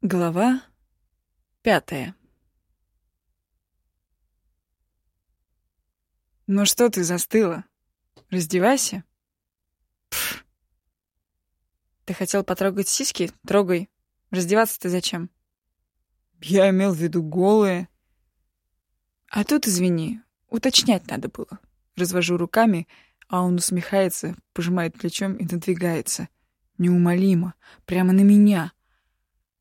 Глава пятая «Ну что ты застыла? Раздевайся». Пф. «Ты хотел потрогать сиськи? Трогай. Раздеваться ты зачем?» «Я имел в виду голые». «А тут, извини, уточнять надо было». Развожу руками, а он усмехается, пожимает плечом и надвигается. Неумолимо, прямо на меня —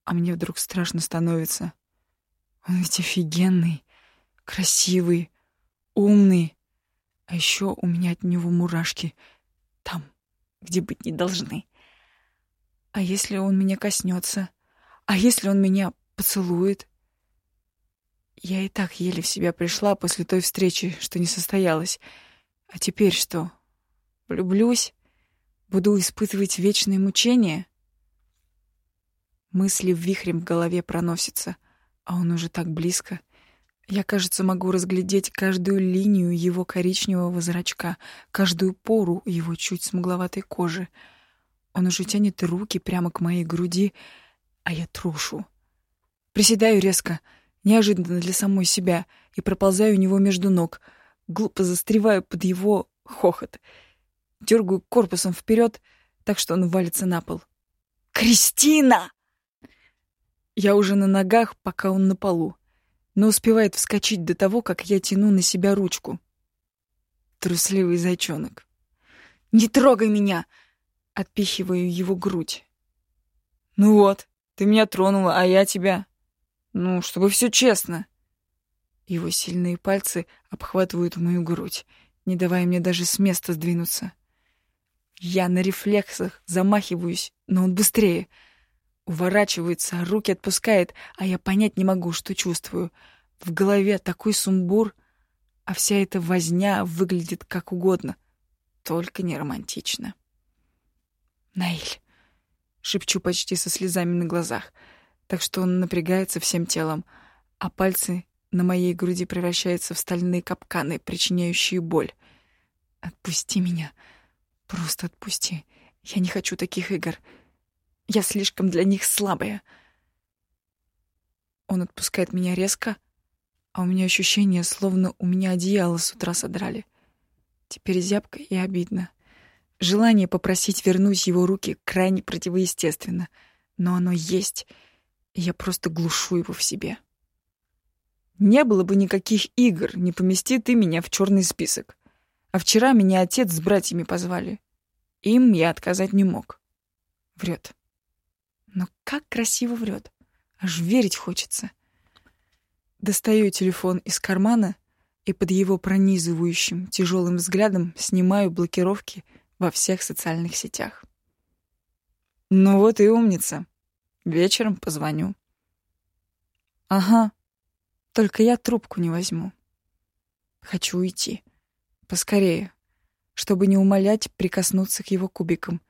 а мне вдруг страшно становится. Он ведь офигенный, красивый, умный. А еще у меня от него мурашки там, где быть не должны. А если он меня коснется? А если он меня поцелует? Я и так еле в себя пришла после той встречи, что не состоялась. А теперь что? Влюблюсь? Буду испытывать вечные мучения? Мысли вихрем в голове проносятся, а он уже так близко. Я, кажется, могу разглядеть каждую линию его коричневого зрачка, каждую пору его чуть смугловатой кожи. Он уже тянет руки прямо к моей груди, а я трушу. Приседаю резко, неожиданно для самой себя, и проползаю у него между ног, глупо застреваю под его хохот. Дергаю корпусом вперед, так что он валится на пол. «Кристина!» Я уже на ногах, пока он на полу, но успевает вскочить до того, как я тяну на себя ручку. Трусливый зайчонок. «Не трогай меня!» — отпихиваю его грудь. «Ну вот, ты меня тронула, а я тебя. Ну, чтобы все честно». Его сильные пальцы обхватывают мою грудь, не давая мне даже с места сдвинуться. Я на рефлексах замахиваюсь, но он быстрее — Уворачивается, руки отпускает, а я понять не могу, что чувствую. В голове такой сумбур, а вся эта возня выглядит как угодно, только не романтично. «Наиль», — шепчу почти со слезами на глазах, так что он напрягается всем телом, а пальцы на моей груди превращаются в стальные капканы, причиняющие боль. «Отпусти меня. Просто отпусти. Я не хочу таких игр. Я слишком для них слабая. Он отпускает меня резко, а у меня ощущение, словно у меня одеяло с утра содрали. Теперь зябко и обидно. Желание попросить вернуть его руки крайне противоестественно, но оно есть, и я просто глушу его в себе. Не было бы никаких игр, не помести ты меня в черный список. А вчера меня отец с братьями позвали. Им я отказать не мог. Врет. Но как красиво врет. Аж верить хочется. Достаю телефон из кармана и под его пронизывающим тяжелым взглядом снимаю блокировки во всех социальных сетях. Ну вот и умница. Вечером позвоню. Ага. Только я трубку не возьму. Хочу уйти. Поскорее, чтобы не умолять прикоснуться к его кубикам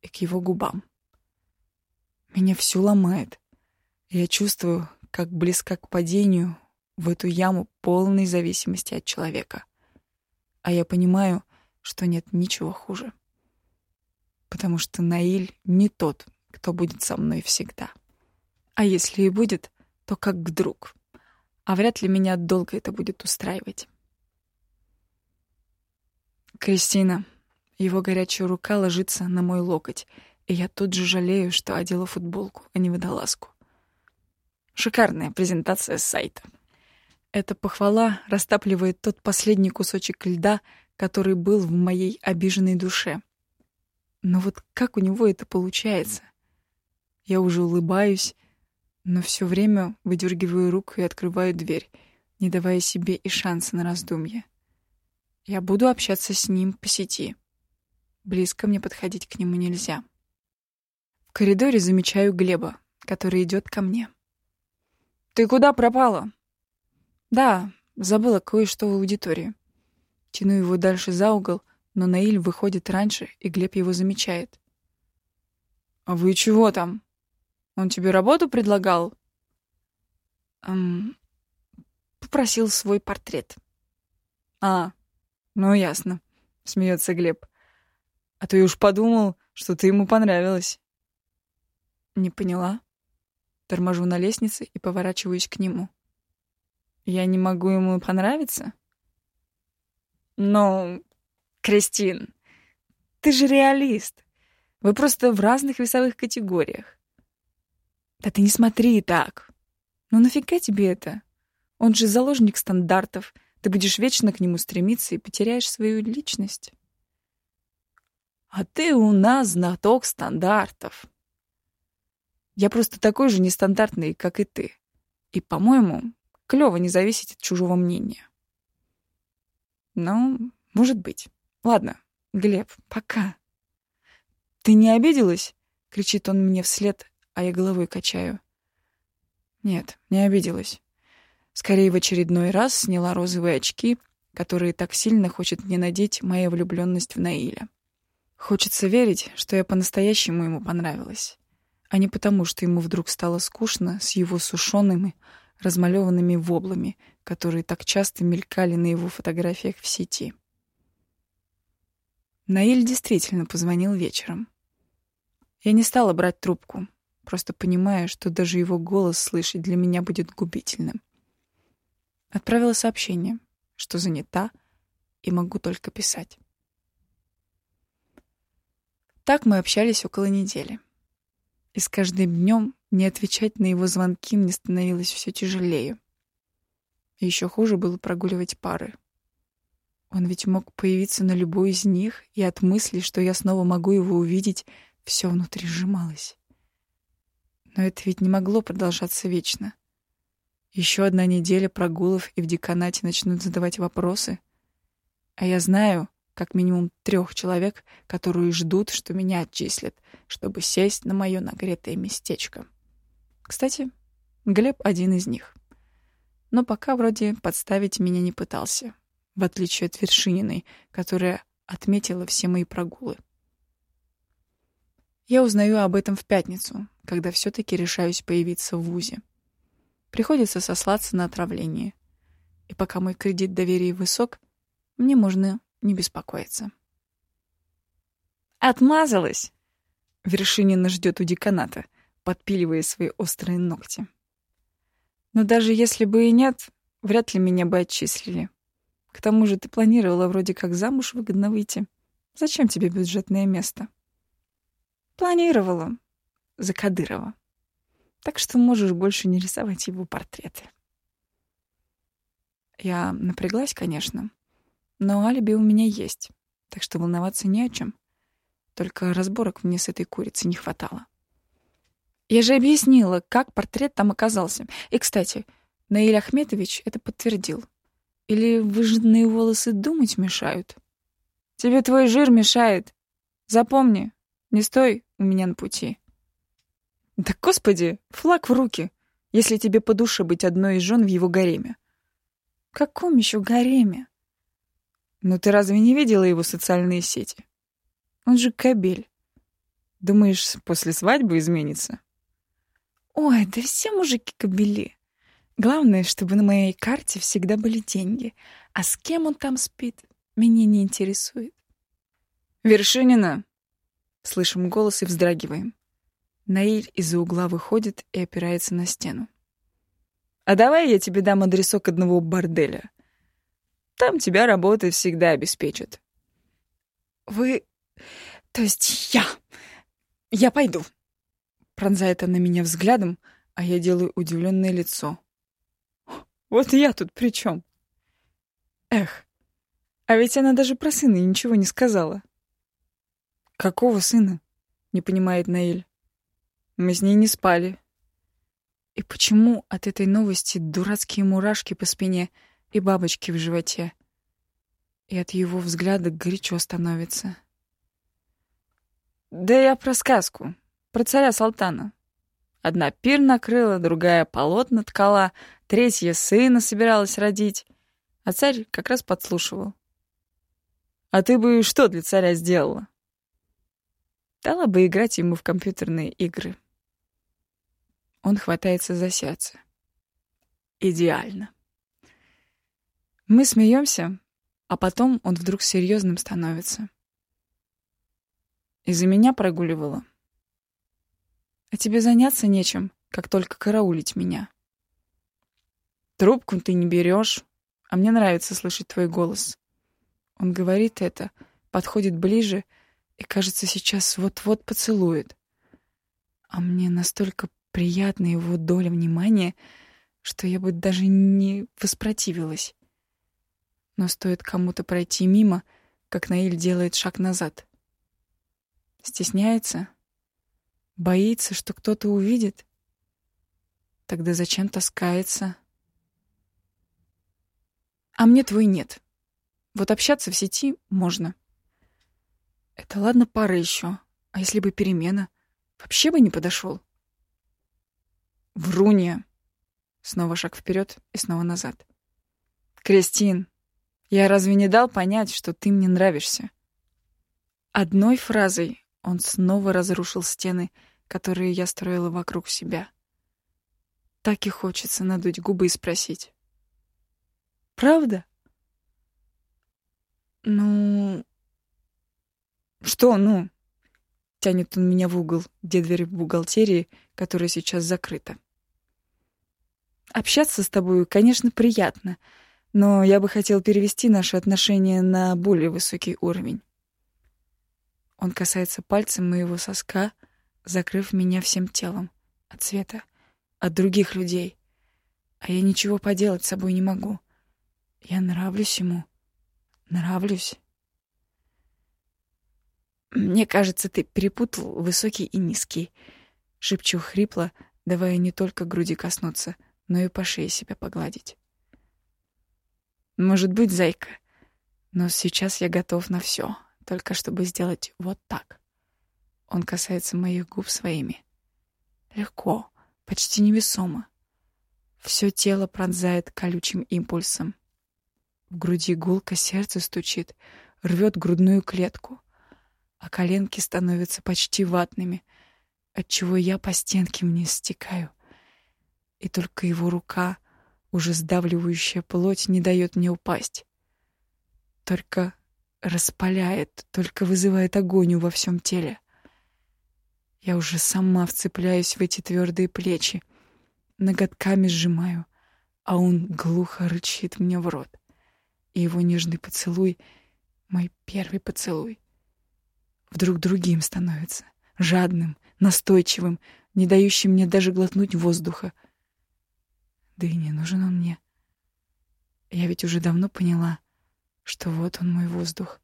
и к его губам. Меня всю ломает. Я чувствую, как близко к падению в эту яму полной зависимости от человека. А я понимаю, что нет ничего хуже. Потому что Наиль не тот, кто будет со мной всегда. А если и будет, то как друг. А вряд ли меня долго это будет устраивать. Кристина. Его горячая рука ложится на мой локоть — и я тут же жалею, что одела футболку, а не водолазку. Шикарная презентация сайта. Эта похвала растапливает тот последний кусочек льда, который был в моей обиженной душе. Но вот как у него это получается? Я уже улыбаюсь, но все время выдергиваю руку и открываю дверь, не давая себе и шанса на раздумье. Я буду общаться с ним по сети. Близко мне подходить к нему нельзя. В коридоре замечаю Глеба, который идет ко мне. «Ты куда пропала?» «Да, забыла кое-что в аудитории». Тяну его дальше за угол, но Наиль выходит раньше, и Глеб его замечает. «А вы чего там? Он тебе работу предлагал?» «Эм, попросил свой портрет». «А, ну ясно», — смеется Глеб. «А я уж подумал, что ты ему понравилась». Не поняла. Торможу на лестнице и поворачиваюсь к нему. Я не могу ему понравиться? Но, Кристин, ты же реалист. Вы просто в разных весовых категориях. Да ты не смотри так. Ну нафига тебе это? Он же заложник стандартов. Ты будешь вечно к нему стремиться и потеряешь свою личность. А ты у нас знаток стандартов. Я просто такой же нестандартный, как и ты. И, по-моему, клёво не зависеть от чужого мнения. Ну, может быть. Ладно, Глеб, пока. «Ты не обиделась?» — кричит он мне вслед, а я головой качаю. Нет, не обиделась. Скорее в очередной раз сняла розовые очки, которые так сильно хочет мне надеть моя влюбленность в Наиля. Хочется верить, что я по-настоящему ему понравилась, а не потому, что ему вдруг стало скучно с его сушеными, размалеванными воблами, которые так часто мелькали на его фотографиях в сети. Наиль действительно позвонил вечером. Я не стала брать трубку, просто понимая, что даже его голос слышать для меня будет губительным. Отправила сообщение, что занята и могу только писать. Так мы общались около недели. И с каждым днем не отвечать на его звонки мне становилось все тяжелее. Еще хуже было прогуливать пары. Он ведь мог появиться на любой из них, и от мысли, что я снова могу его увидеть, все внутри сжималось. Но это ведь не могло продолжаться вечно. Еще одна неделя прогулов, и в деканате начнут задавать вопросы. А я знаю как минимум трех человек, которые ждут, что меня отчислят, чтобы сесть на мое нагретое местечко. Кстати, Глеб один из них. Но пока вроде подставить меня не пытался в отличие от Вершининой, которая отметила все мои прогулы. Я узнаю об этом в пятницу, когда все-таки решаюсь появиться в ВУЗе. Приходится сослаться на отравление. И пока мой кредит доверия высок, мне можно не беспокоиться. «Отмазалась!» Вершинина ждет у деканата, подпиливая свои острые ногти. Но даже если бы и нет, вряд ли меня бы отчислили. К тому же ты планировала вроде как замуж выгодно выйти. Зачем тебе бюджетное место? Планировала. За Кадырова. Так что можешь больше не рисовать его портреты. Я напряглась, конечно. Но алиби у меня есть. Так что волноваться не о чем. Только разборок мне с этой курицей не хватало. Я же объяснила, как портрет там оказался. И, кстати, Наиль Ахметович это подтвердил. Или выжженные волосы думать мешают? Тебе твой жир мешает. Запомни, не стой у меня на пути. Да, господи, флаг в руки, если тебе по душе быть одной из жен в его гареме. Каком еще гареме? Ну ты разве не видела его социальные сети? Он же кабель. Думаешь, после свадьбы изменится? Ой, да все мужики кабели. Главное, чтобы на моей карте всегда были деньги. А с кем он там спит, меня не интересует. «Вершинина!» Слышим голос и вздрагиваем. Наиль из-за угла выходит и опирается на стену. «А давай я тебе дам адресок одного борделя. Там тебя работы всегда обеспечат». «Вы... то есть я... я пойду». Пронзает она меня взглядом, а я делаю удивленное лицо. Вот я тут при чем? Эх, а ведь она даже про сына ничего не сказала. Какого сына? Не понимает Наиль. Мы с ней не спали. И почему от этой новости дурацкие мурашки по спине и бабочки в животе? И от его взгляда горячо становится. Да я про сказку, про царя Салтана. Одна пир накрыла, другая полотна ткала, третья сына собиралась родить. А царь как раз подслушивал. «А ты бы что для царя сделала?» Дала бы играть ему в компьютерные игры. Он хватается за сердце. Идеально. Мы смеемся, а потом он вдруг серьезным становится. Из-за меня прогуливала. А тебе заняться нечем, как только караулить меня. Трубку ты не берешь, а мне нравится слышать твой голос. Он говорит это, подходит ближе и, кажется, сейчас вот-вот поцелует. А мне настолько приятна его доля внимания, что я бы даже не воспротивилась. Но стоит кому-то пройти мимо, как Наиль делает шаг назад. Стесняется? Боится, что кто-то увидит? Тогда зачем таскается? А мне твой нет. Вот общаться в сети можно. Это ладно пара еще. А если бы перемена? Вообще бы не подошел. Врунья. Снова шаг вперед и снова назад. Кристин, я разве не дал понять, что ты мне нравишься? Одной фразой он снова разрушил стены, которые я строила вокруг себя. Так и хочется надуть губы и спросить. «Правда?» «Ну...» «Что «ну?» Тянет он меня в угол, где дверь в бухгалтерии, которая сейчас закрыта. «Общаться с тобой, конечно, приятно», но я бы хотел перевести наши отношения на более высокий уровень. Он касается пальцем моего соска, закрыв меня всем телом, от света, от других людей. А я ничего поделать с собой не могу. Я нравлюсь ему. Нравлюсь. «Мне кажется, ты перепутал высокий и низкий», — шепчу хрипло, давая не только груди коснуться, но и по шее себя погладить. Может быть, зайка. Но сейчас я готов на все, только чтобы сделать вот так. Он касается моих губ своими. Легко, почти невесомо. Все тело пронзает колючим импульсом. В груди гулко сердце стучит, рвет грудную клетку, а коленки становятся почти ватными, отчего я по стенке вниз стекаю. И только его рука — уже сдавливающая плоть не дает мне упасть. Только распаляет, только вызывает агонию во всем теле. Я уже сама вцепляюсь в эти твердые плечи, ноготками сжимаю, а он глухо рычит мне в рот. И его нежный поцелуй — мой первый поцелуй. Вдруг другим становится, жадным, настойчивым, не дающим мне даже глотнуть воздуха — да и не нужен он мне. Я ведь уже давно поняла, что вот он мой воздух.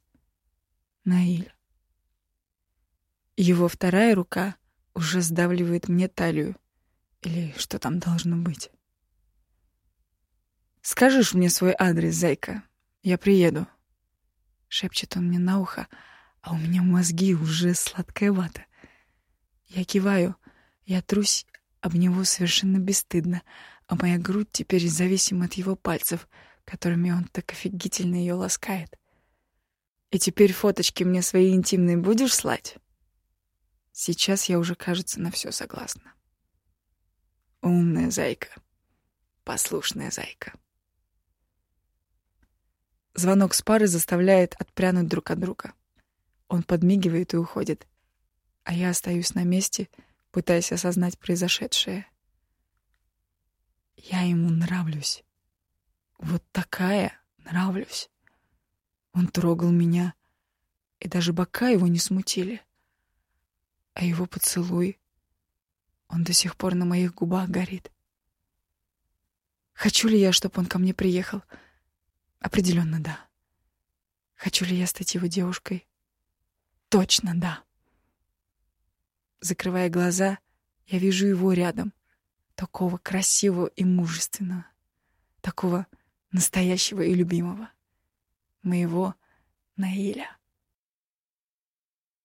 Наиль. Его вторая рука уже сдавливает мне талию. Или что там должно быть. «Скажешь мне свой адрес, зайка? Я приеду». Шепчет он мне на ухо, а у меня мозги уже сладкая вата. Я киваю, я трусь об него совершенно бесстыдно, а моя грудь теперь зависима от его пальцев, которыми он так офигительно ее ласкает. И теперь фоточки мне свои интимные будешь слать? Сейчас я уже, кажется, на все согласна. Умная зайка. Послушная зайка. Звонок с пары заставляет отпрянуть друг от друга. Он подмигивает и уходит, а я остаюсь на месте, пытаясь осознать произошедшее — я ему нравлюсь. Вот такая нравлюсь. Он трогал меня, и даже бока его не смутили. А его поцелуй, он до сих пор на моих губах горит. Хочу ли я, чтобы он ко мне приехал? Определенно, да. Хочу ли я стать его девушкой? Точно, да. Закрывая глаза, я вижу его рядом — такого красивого и мужественного, такого настоящего и любимого, моего Наиля.